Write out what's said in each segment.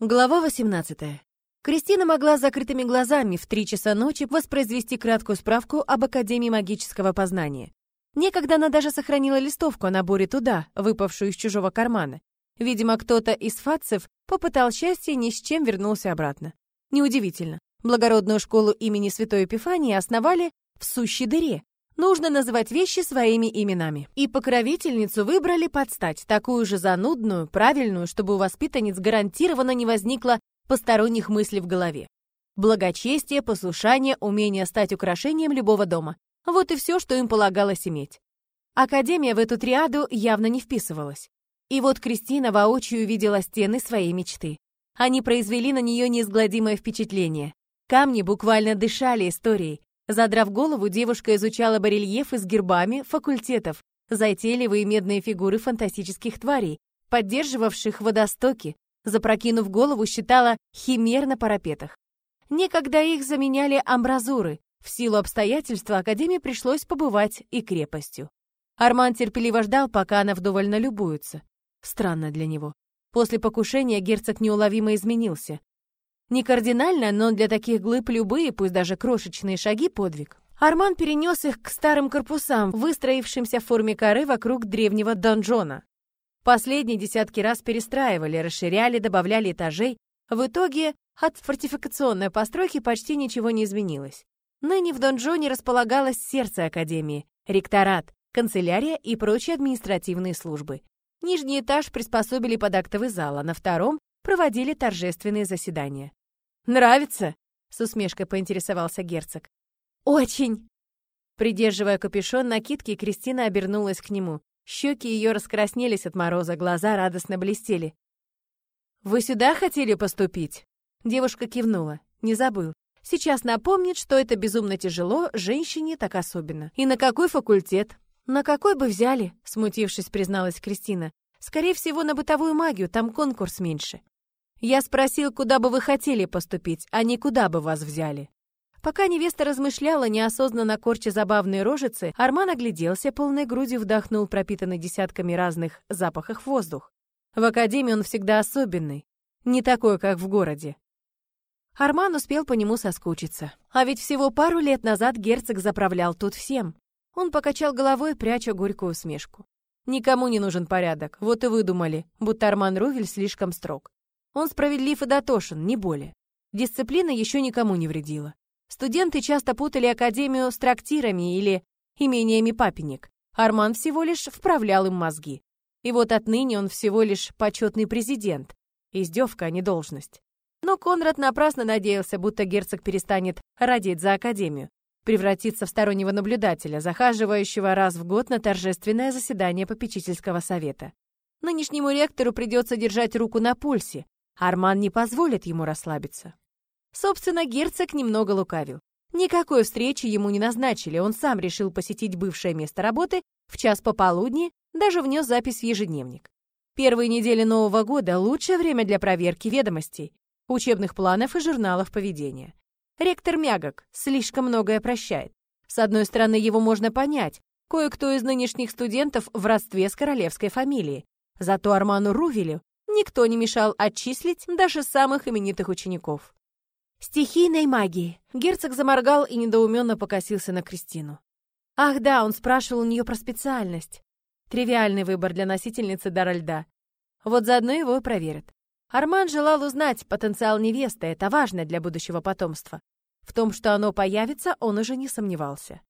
Глава 18. Кристина могла с закрытыми глазами в три часа ночи воспроизвести краткую справку об Академии магического познания. Некогда она даже сохранила листовку о наборе туда, выпавшую из чужого кармана. Видимо, кто-то из фатцев попытал счастье и ни с чем вернулся обратно. Неудивительно. Благородную школу имени Святой Епифании основали в сущей дыре, Нужно называть вещи своими именами. И покровительницу выбрали под стать, такую же занудную, правильную, чтобы у воспитанниц гарантированно не возникло посторонних мыслей в голове. Благочестие, послушание, умение стать украшением любого дома. Вот и все, что им полагалось иметь. Академия в эту триаду явно не вписывалась. И вот Кристина воочию видела стены своей мечты. Они произвели на нее неизгладимое впечатление. Камни буквально дышали историей, Задрав голову, девушка изучала барельефы с гербами факультетов, затейливые медные фигуры фантастических тварей, поддерживавших водостоки, запрокинув голову, считала химер на парапетах. Некогда их заменяли амбразуры. В силу обстоятельств Академии пришлось побывать и крепостью. Арман терпеливо ждал, пока она вдоволь налюбуется. Странно для него. После покушения герцог неуловимо изменился. Не кардинально, но для таких глыб любые, пусть даже крошечные шаги, подвиг. Арман перенес их к старым корпусам, выстроившимся в форме коры вокруг древнего донжона. Последние десятки раз перестраивали, расширяли, добавляли этажей. В итоге от фортификационной постройки почти ничего не изменилось. Ныне в донжоне располагалось сердце Академии, ректорат, канцелярия и прочие административные службы. Нижний этаж приспособили под актовый зал, а на втором проводили торжественные заседания. «Нравится?» — с усмешкой поинтересовался герцог. «Очень!» Придерживая капюшон накидки, Кристина обернулась к нему. Щеки ее раскраснелись от мороза, глаза радостно блестели. «Вы сюда хотели поступить?» Девушка кивнула. Не забыл. Сейчас напомнит, что это безумно тяжело, женщине так особенно. И на какой факультет? На какой бы взяли? Смутившись, призналась Кристина. Скорее всего, на бытовую магию, там конкурс меньше. Я спросил, куда бы вы хотели поступить, а не куда бы вас взяли. Пока невеста размышляла, неосознанно корча забавные рожицы, Арман огляделся, полной грудью вдохнул пропитанный десятками разных запахов воздух. В академии он всегда особенный, не такой, как в городе. Арман успел по нему соскучиться. А ведь всего пару лет назад герцог заправлял тут всем. Он покачал головой, пряча горькую усмешку. Никому не нужен порядок, вот и выдумали, будто Арман Рувель слишком строг. Он справедлив и дотошен, не более. Дисциплина еще никому не вредила. Студенты часто путали академию с трактирами или имениями папенек. Арман всего лишь вправлял им мозги. И вот отныне он всего лишь почетный президент. Издевка, а не должность. Но Конрад напрасно надеялся, будто герцог перестанет родить за академию, превратиться в стороннего наблюдателя, захаживающего раз в год на торжественное заседание попечительского совета. Нынешнему ректору придется держать руку на пульсе, Арман не позволит ему расслабиться. Собственно, герцог немного лукавил. Никакой встречи ему не назначили, он сам решил посетить бывшее место работы в час пополудни, даже внес запись в ежедневник. Первые недели Нового года – лучшее время для проверки ведомостей, учебных планов и журналов поведения. Ректор мягок, слишком многое прощает. С одной стороны, его можно понять. Кое-кто из нынешних студентов в родстве с королевской фамилией. Зато Арману Рувелю никто не мешал отчислить даже самых именитых учеников. Стихийной магии. Герцог заморгал и недоуменно покосился на Кристину. Ах да, он спрашивал у нее про специальность. Тривиальный выбор для носительницы дара льда. Вот заодно его и проверят. Арман желал узнать потенциал невесты, это важно для будущего потомства. В том, что оно появится, он уже не сомневался.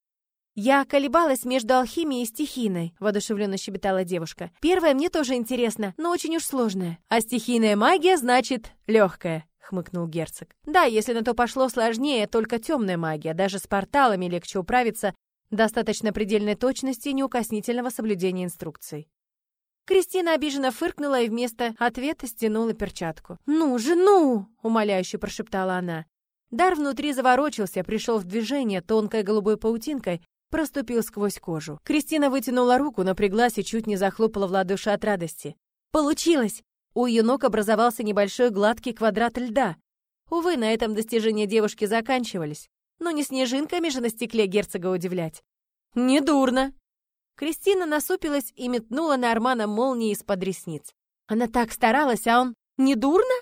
«Я колебалась между алхимией и стихийной», — воодушевленно щебетала девушка. «Первая мне тоже интересно, но очень уж сложная. А стихийная магия значит легкая», — хмыкнул герцог. «Да, если на то пошло сложнее, только темная магия. Даже с порталами легче управиться, достаточно предельной точности и неукоснительного соблюдения инструкций». Кристина обиженно фыркнула и вместо ответа стянула перчатку. «Ну же, ну!» — умоляюще прошептала она. Дар внутри заворочился, пришел в движение тонкой голубой паутинкой, проступил сквозь кожу. Кристина вытянула руку, напряглась и чуть не захлопала в ладоши от радости. «Получилось!» У ее ног образовался небольшой гладкий квадрат льда. Увы, на этом достижения девушки заканчивались. Но не снежинками же на стекле герцога удивлять. «Недурно!» Кристина насупилась и метнула на Армана молнии из-под ресниц. Она так старалась, а он... «Недурно?»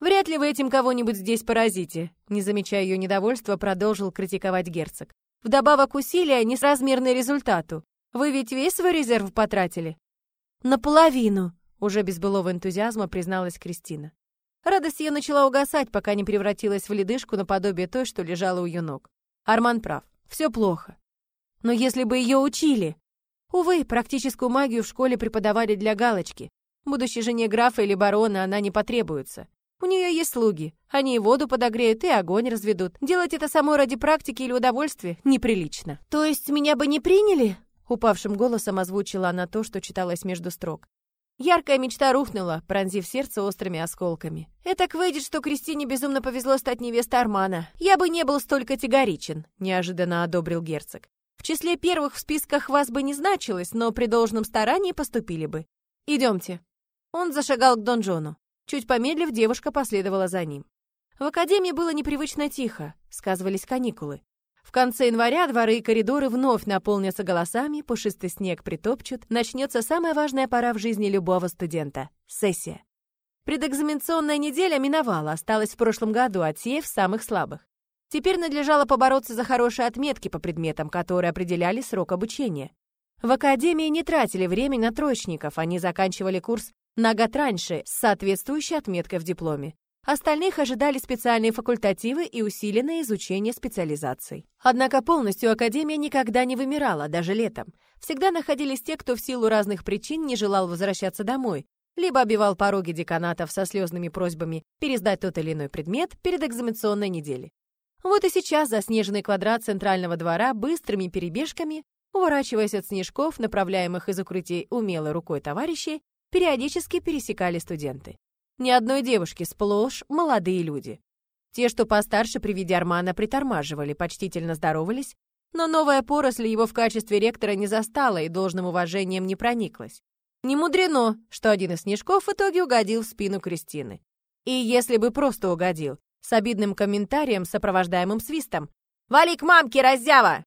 Вряд ли вы этим кого-нибудь здесь поразите, не замечая ее недовольства, продолжил критиковать герцог. Вдобавок усилия несразмерны результату. Вы ведь весь свой резерв потратили? Наполовину, уже без былого энтузиазма призналась Кристина. Радость ее начала угасать, пока не превратилась в ледышку наподобие той, что лежала у ее ног. Арман прав. Все плохо. Но если бы ее учили... Увы, практическую магию в школе преподавали для галочки. Будущей жене графа или барона она не потребуется. У нее есть слуги. Они и воду подогреют, и огонь разведут. Делать это самой ради практики или удовольствия неприлично. То есть меня бы не приняли? Упавшим голосом озвучила она то, что читалось между строк. Яркая мечта рухнула, пронзив сердце острыми осколками. «Этак выйдет, что Кристине безумно повезло стать невестой Армана. Я бы не был столь категоричен», — неожиданно одобрил герцог. «В числе первых в списках вас бы не значилось, но при должном старании поступили бы. Идемте». Он зашагал к донжону. Чуть помедлив, девушка последовала за ним. В академии было непривычно тихо, сказывались каникулы. В конце января дворы и коридоры вновь наполнятся голосами, пушистый снег притопчут, начнется самая важная пора в жизни любого студента — сессия. Предэкзаменационная неделя миновала, осталась в прошлом году, отсеяв самых слабых. Теперь надлежало побороться за хорошие отметки по предметам, которые определяли срок обучения. В академии не тратили время на троечников, они заканчивали курс на год раньше с соответствующей отметкой в дипломе. Остальных ожидали специальные факультативы и усиленное изучение специализаций. Однако полностью Академия никогда не вымирала, даже летом. Всегда находились те, кто в силу разных причин не желал возвращаться домой, либо обивал пороги деканатов со слезными просьбами пересдать тот или иной предмет перед экзаменационной неделей. Вот и сейчас заснеженный квадрат центрального двора быстрыми перебежками, уворачиваясь от снежков, направляемых из укрытий умелой рукой товарищей, периодически пересекали студенты. Ни одной девушки, сплошь молодые люди. Те, что постарше при виде Армана, притормаживали, почтительно здоровались, но новая поросль его в качестве ректора не застала и должным уважением не прониклась. Не мудрено, что один из снежков в итоге угодил в спину Кристины. И если бы просто угодил, с обидным комментарием, сопровождаемым свистом. «Вали к мамке, раззява!»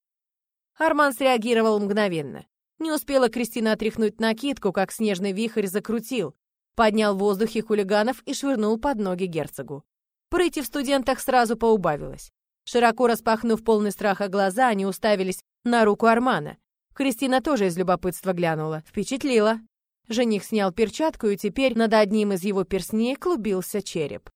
Арман среагировал мгновенно. Не успела Кристина отряхнуть накидку, как снежный вихрь закрутил, поднял в воздухе хулиганов и швырнул под ноги герцогу. Прыти в студентах сразу поубавилось. Широко распахнув полный страха глаза, они уставились на руку Армана. Кристина тоже из любопытства глянула. Впечатлила. Жених снял перчатку, и теперь над одним из его перстней клубился череп.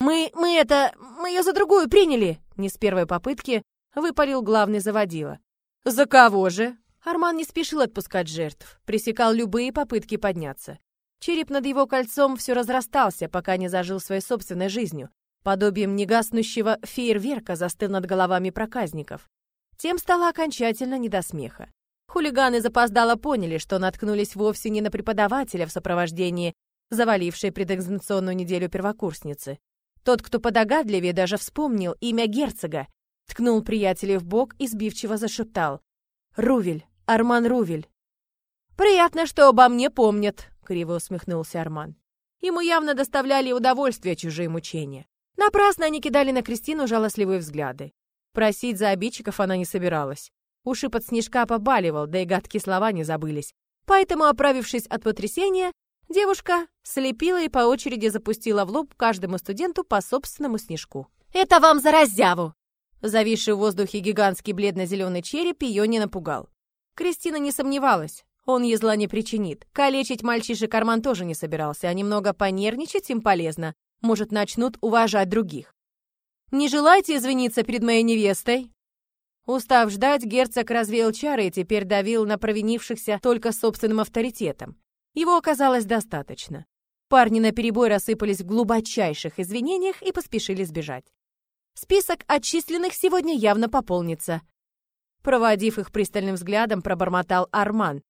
«Мы... мы это... мы ее за другую приняли!» Не с первой попытки выпалил главный заводила. «За кого же?» Арман не спешил отпускать жертв, пресекал любые попытки подняться. Череп над его кольцом все разрастался, пока не зажил своей собственной жизнью. Подобием негаснущего фейерверка застыл над головами проказников. Тем стало окончательно не до смеха. Хулиганы запоздало поняли, что наткнулись вовсе не на преподавателя в сопровождении завалившей предэкзаменационную неделю первокурсницы. Тот, кто подогадливее, даже вспомнил имя герцога, ткнул приятелей в бок и сбивчиво зашептал. «Рувель, Арман Рувель». «Приятно, что обо мне помнят», — криво усмехнулся Арман. Ему явно доставляли удовольствие чужие мучения. Напрасно они кидали на Кристину жалостливые взгляды. Просить за обидчиков она не собиралась. Уши под снежка побаливал, да и гадкие слова не забылись. Поэтому, оправившись от потрясения, девушка слепила и по очереди запустила в лоб каждому студенту по собственному снежку. «Это вам за раззяву!» Зависший в воздухе гигантский бледно-зеленый череп ее не напугал. Кристина не сомневалась. Он ей зла не причинит. Калечить мальчишек Арман тоже не собирался, а немного понервничать им полезно. Может, начнут уважать других. «Не желаете извиниться перед моей невестой?» Устав ждать, герцог развеял чары и теперь давил на провинившихся только собственным авторитетом. Его оказалось достаточно. Парни наперебой рассыпались в глубочайших извинениях и поспешили сбежать. Список отчисленных сегодня явно пополнится. Проводив их пристальным взглядом, пробормотал Арман,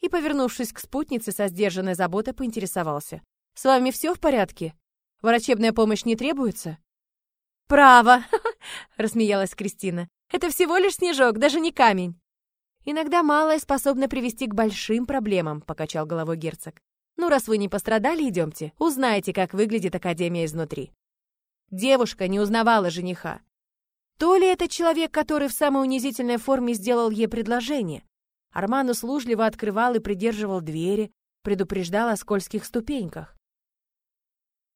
и, повернувшись к спутнице со сдержанной заботой, поинтересовался. «С вами все в порядке? Врачебная помощь не требуется?» «Право!» — рассмеялась Кристина. «Это всего лишь снежок, даже не камень». «Иногда малое способно привести к большим проблемам», — покачал головой герцог. «Ну, раз вы не пострадали, идемте. Узнаете, как выглядит Академия изнутри». Девушка не узнавала жениха. То ли это человек, который в самой унизительной форме сделал ей предложение, Арман услужливо открывал и придерживал двери, предупреждал о скользких ступеньках.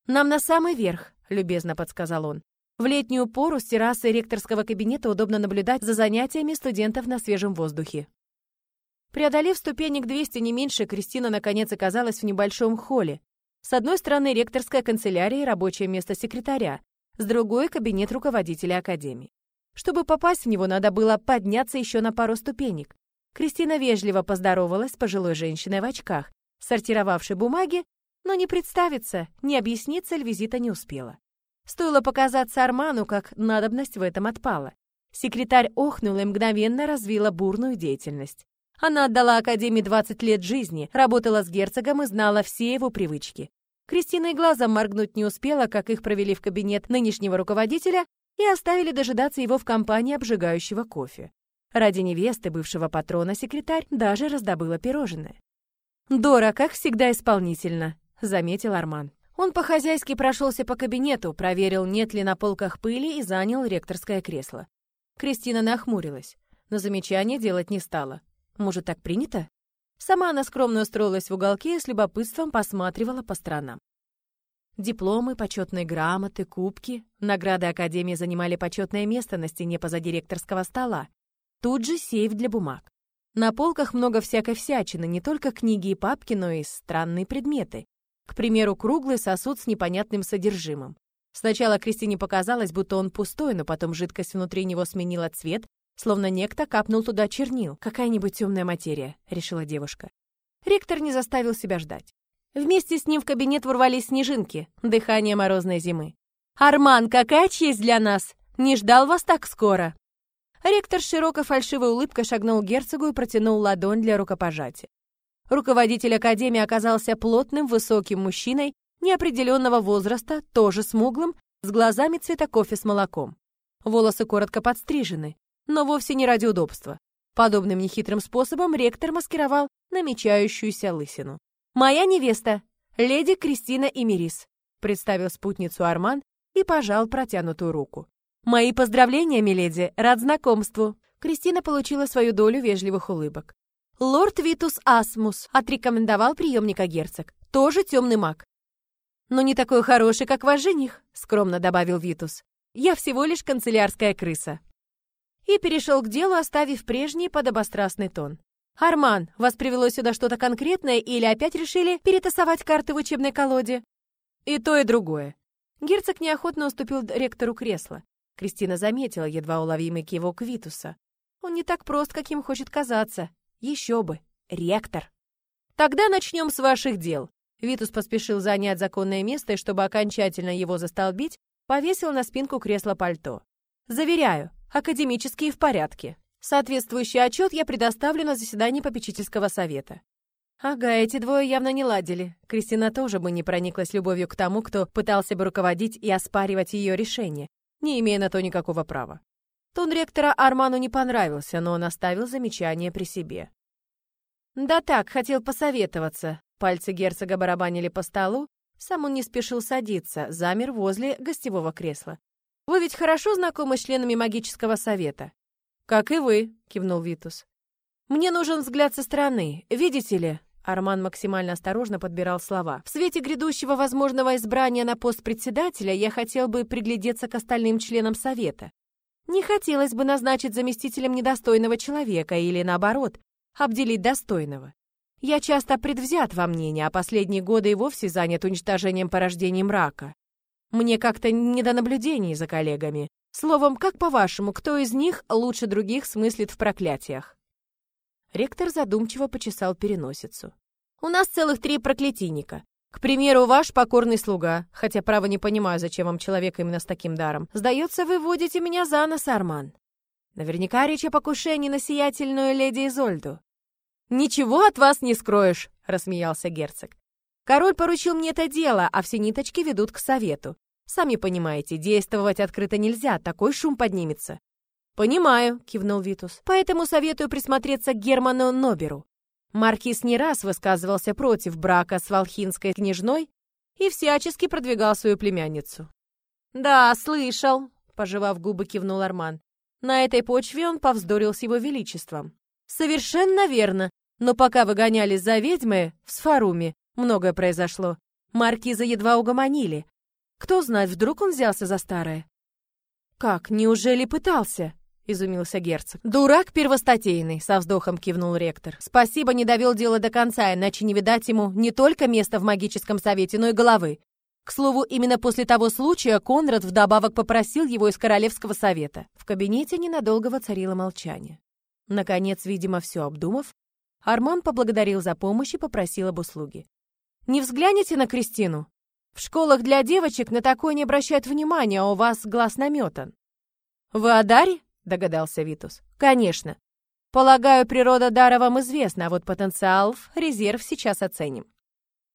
«Нам на самый верх», — любезно подсказал он. В летнюю пору с террасы ректорского кабинета удобно наблюдать за занятиями студентов на свежем воздухе. Преодолев ступенек 200 не меньше, Кристина наконец оказалась в небольшом холле. С одной стороны ректорская канцелярия и рабочее место секретаря, с другой — кабинет руководителя академии. Чтобы попасть в него, надо было подняться еще на пару ступенек. Кристина вежливо поздоровалась с пожилой женщиной в очках, сортировавшей бумаги, но не представиться, не объяснить цель визита не успела. Стоило показаться Арману, как надобность в этом отпала. Секретарь охнула и мгновенно развила бурную деятельность. Она отдала Академии 20 лет жизни, работала с герцогом и знала все его привычки. Кристина и глазом моргнуть не успела, как их провели в кабинет нынешнего руководителя и оставили дожидаться его в компании обжигающего кофе. Ради невесты бывшего патрона секретарь даже раздобыла пирожное. «Дора, как всегда, исполнительно», — заметил Арман. Он по-хозяйски прошелся по кабинету, проверил, нет ли на полках пыли и занял ректорское кресло. Кристина нахмурилась, но замечания делать не стала. Может, так принято? Сама она скромно устроилась в уголке и с любопытством посматривала по сторонам. Дипломы, почетные грамоты, кубки, награды Академии занимали почетное место на стене позади ректорского стола. Тут же сейф для бумаг. На полках много всякой всячины, не только книги и папки, но и странные предметы. К примеру, круглый сосуд с непонятным содержимым. Сначала Кристине показалось, будто он пустой, но потом жидкость внутри него сменила цвет, словно некто капнул туда чернил. «Какая-нибудь темная материя», — решила девушка. Ректор не заставил себя ждать. Вместе с ним в кабинет ворвались снежинки, дыхание морозной зимы. «Арман, какая честь для нас! Не ждал вас так скоро!» Ректор с широкой фальшивой улыбкой шагнул к герцогу и протянул ладонь для рукопожатия. Руководитель академии оказался плотным, высоким мужчиной неопределенного возраста, тоже смуглым, с глазами цвета кофе с молоком. Волосы коротко подстрижены, но вовсе не ради удобства. Подобным нехитрым способом ректор маскировал намечающуюся лысину. «Моя невеста, леди Кристина Эмирис», представил спутницу Арман и пожал протянутую руку. «Мои поздравления, миледи, рад знакомству». Кристина получила свою долю вежливых улыбок. Лорд Витус Асмус отрекомендовал приемника герцог. Тоже темный маг. Но не такой хороший, как ваш жених, скромно добавил Витус. Я всего лишь канцелярская крыса. И перешел к делу, оставив прежний подобострастный тон. «Арман, вас привело сюда что-то конкретное или опять решили перетасовать карты в учебной колоде?» «И то, и другое». Герцог неохотно уступил ректору кресла. Кристина заметила едва уловимый кивок Витуса. Он не так прост, каким хочет казаться. Еще бы, ректор. Тогда начнем с ваших дел. Витус поспешил занять законное место и, чтобы окончательно его застолбить, повесил на спинку кресла пальто. Заверяю, академические в порядке. Соответствующий отчет я предоставлю на заседании попечительского совета. Ага, эти двое явно не ладили. Кристина тоже бы не прониклась любовью к тому, кто пытался бы руководить и оспаривать ее решение, не имея на то никакого права. Тон ректора Арману не понравился, но он оставил замечание при себе. «Да так, хотел посоветоваться». Пальцы герцога барабанили по столу, сам он не спешил садиться, замер возле гостевого кресла. «Вы ведь хорошо знакомы с членами магического совета?» «Как и вы», — кивнул Витус. «Мне нужен взгляд со стороны. Видите ли?» Арман максимально осторожно подбирал слова. «В свете грядущего возможного избрания на пост председателя я хотел бы приглядеться к остальным членам совета. Не хотелось бы назначить заместителем недостойного человека или, наоборот, обделить достойного. Я часто предвзят во мнении, а последние годы и вовсе занят уничтожением порождений мрака. Мне как-то не до наблюдений за коллегами. Словом, как по-вашему, кто из них лучше других смыслит в проклятиях?» Ректор задумчиво почесал переносицу. «У нас целых три проклятийника. К примеру, ваш покорный слуга, хотя, право, не понимаю, зачем вам человек именно с таким даром. Сдается, вы водите меня за нос, Арман. Наверняка речь о покушении на сиятельную леди Изольду. «Ничего от вас не скроешь», — рассмеялся герцог. «Король поручил мне это дело, а все ниточки ведут к совету. Сами понимаете, действовать открыто нельзя, такой шум поднимется». «Понимаю», — кивнул Витус. «Поэтому советую присмотреться к Герману Ноберу. Маркиз не раз высказывался против брака с волхинской княжной и всячески продвигал свою племянницу. «Да, слышал», — пожевав губы, кивнул Арман. На этой почве он повздорил с его величеством. «Совершенно верно, но пока вы гонялись за ведьмой в Сфаруме, многое произошло. Маркиза едва угомонили, Кто знает, вдруг он взялся за старое? Как, неужели пытался? изумился герцог. Дурак первостатейный, со вздохом кивнул ректор. Спасибо, не довел дело до конца, иначе не видать ему не только места в магическом совете, но и головы. К слову, именно после того случая Конрад вдобавок попросил его из королевского совета. В кабинете ненадолго воцарило молчание. Наконец, видимо, все обдумав, Арман поблагодарил за помощь и попросил об услуге. «Не взгляните на Кристину? В школах для девочек на такое не обращают внимания, а у вас глаз наметан». «Вы о Даре?» — догадался Витус. «Конечно. Полагаю, природа дара вам известна, а вот потенциал, резерв сейчас оценим».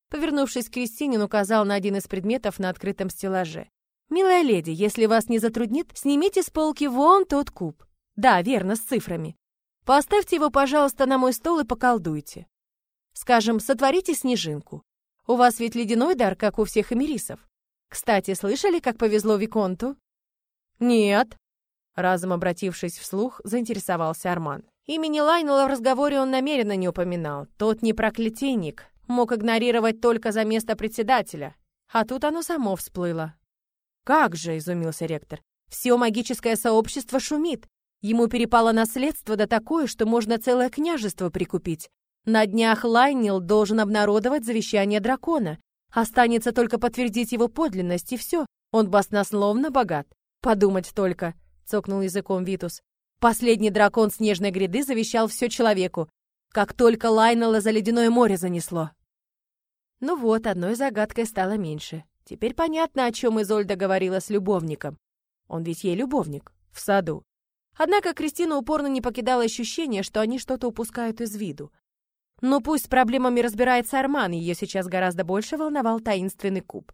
Повернувшись к Кристине, он указал на один из предметов на открытом стеллаже. «Милая леди, если вас не затруднит, снимите с полки вон тот куб. Да, верно, с цифрами. Поставьте его, пожалуйста, на мой стол и поколдуйте. Скажем, сотворите снежинку. У вас ведь ледяной дар, как у всех эмирисов. Кстати, слышали, как повезло Виконту?» «Нет», Разом обратившись вслух, заинтересовался Арман. Имени Лайнела в разговоре он намеренно не упоминал. Тот не проклятийник, мог игнорировать только за место председателя. А тут оно само всплыло. «Как же!» — изумился ректор. «Все магическое сообщество шумит. Ему перепало наследство да такое, что можно целое княжество прикупить. На днях Лайнил должен обнародовать завещание дракона. Останется только подтвердить его подлинность, и все. Он баснословно богат. Подумать только, — цокнул языком Витус. Последний дракон снежной гряды завещал все человеку, как только Лайнела за ледяное море занесло. Ну вот, одной загадкой стало меньше. Теперь понятно, о чем Изольда говорила с любовником. Он ведь ей любовник, в саду. Однако Кристина упорно не покидала ощущение, что они что-то упускают из виду. Но пусть с проблемами разбирается Арман, ее сейчас гораздо больше волновал таинственный куб.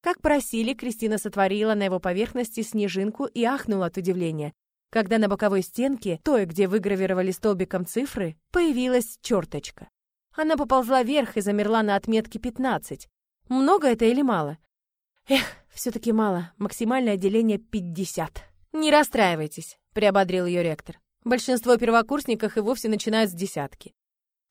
Как просили, Кристина сотворила на его поверхности снежинку и ахнула от удивления, когда на боковой стенке, той, где выгравировали столбиком цифры, появилась черточка. Она поползла вверх и замерла на отметке 15. Много это или мало? Эх, все-таки мало. Максимальное отделение 50. Не расстраивайтесь, приободрил ее ректор. Большинство первокурсников и вовсе начинают с десятки.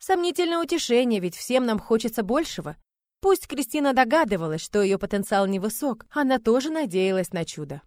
Сомнительное утешение, ведь всем нам хочется большего. Пусть Кристина догадывалась, что ее потенциал невысок, она тоже надеялась на чудо.